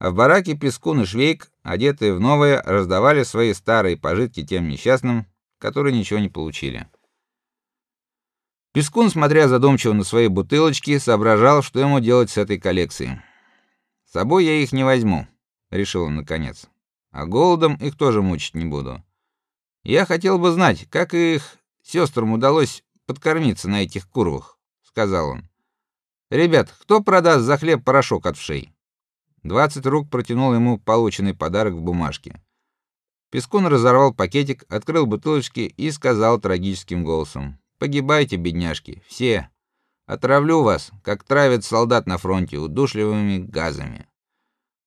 А в бараке Пескун и Швейк, одетые в новое, раздавали свои старые пожитки тем несчастным, которые ничего не получили. Пескун, смотря задумчиво на свои бутылочки, соображал, что ему делать с этой коллекцией. С собой я их не возьму, решил он наконец. А голодом их тоже мучить не буду. Я хотел бы знать, как их сестрам удалось подкормиться на этих курвах, сказал он. Ребят, кто продаст за хлеб порошок от вшей? Двадцать рук протянул ему полученный подарок в бумажке. Пескун разорвал пакетик, открыл бутылочки и сказал трагическим голосом: Погибайте, бедняжки, все. Отравлю вас, как травят солдат на фронте удушливыми газами.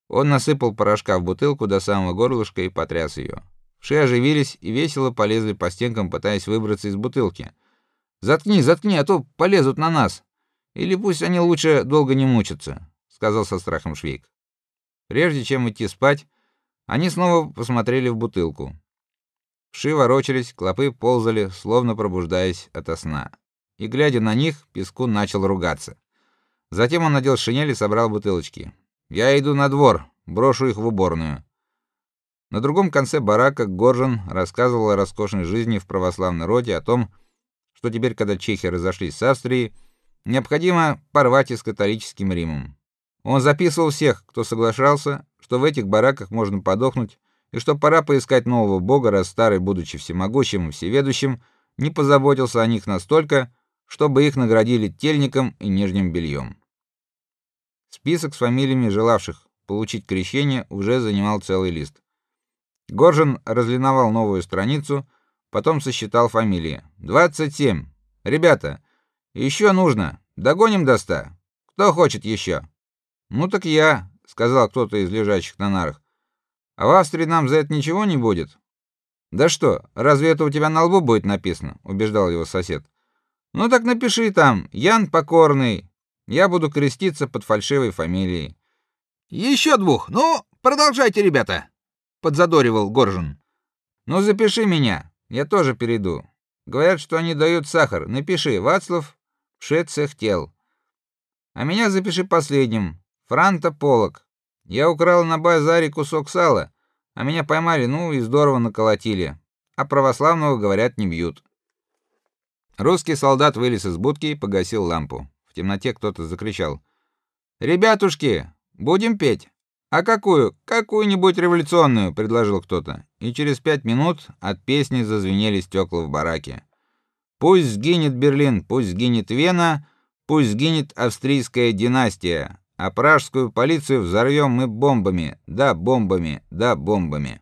Он насыпал порошка в бутылку до самого горлышка и потряс ее. Вши оживились и весело полезли по стенкам, пытаясь выбраться из бутылки. Заткни, заткни, а то полезут на нас. Или пусть они лучше долго не мучатся, сказал со страхом Швейк. Прежде чем идти спать, они снова посмотрели в бутылку. Вши ворочались, клопы ползали, словно пробуждаясь ото сна. И глядя на них, Пескун начал ругаться. Затем он надел шинель и собрал бутылочки. Я иду на двор, брошу их в уборную. На другом конце барака Горжен рассказывал о роскошной жизни в православной роде, о том, что теперь, когда чехи разошлись с Австрией, необходимо порвать и с католическим Римом. Он записывал всех, кто соглашался, что в этих бараках можно подохнуть и что пора поискать нового бога, раз старый, будучи всемогущим и всеведущим, не позаботился о них настолько, чтобы их наградили тельником и нижним бельем. Список с фамилиями желавших получить крещение уже занимал целый лист. Горжен разлиновал новую страницу, потом сосчитал фамилии. «Двадцать семь. Ребята, еще нужно. Догоним до ста. Кто хочет еще?» «Ну так я», — сказал кто-то из лежащих на нарах. А в Австрии нам за это ничего не будет. Да что, разве это у тебя на лбу будет написано, убеждал его сосед. Ну так напиши там: Ян Покорный. Я буду креститься под фальшивой фамилией. Еще двух. Ну, продолжайте, ребята, подзадоривал Горжин. Ну запиши меня. Я тоже перейду. Говорят, что они дают сахар. Напиши: Вацлав Шецехтел. А меня запиши последним. Франта Полок. Я украл на базаре кусок сала, а меня поймали, ну и здорово наколотили. А православного, говорят, не бьют. Русский солдат вылез из будки и погасил лампу. В темноте кто-то закричал: "Ребятушки, будем петь". "А какую? Какую-нибудь революционную", предложил кто-то. И через пять минут от песни зазвенели стекла в бараке. Пусть сгинет Берлин, пусть сгинет Вена, пусть сгинет австрийская династия, а пражскую полицию взорвем мы бомбами. Да, бомбами. Да, бомбами.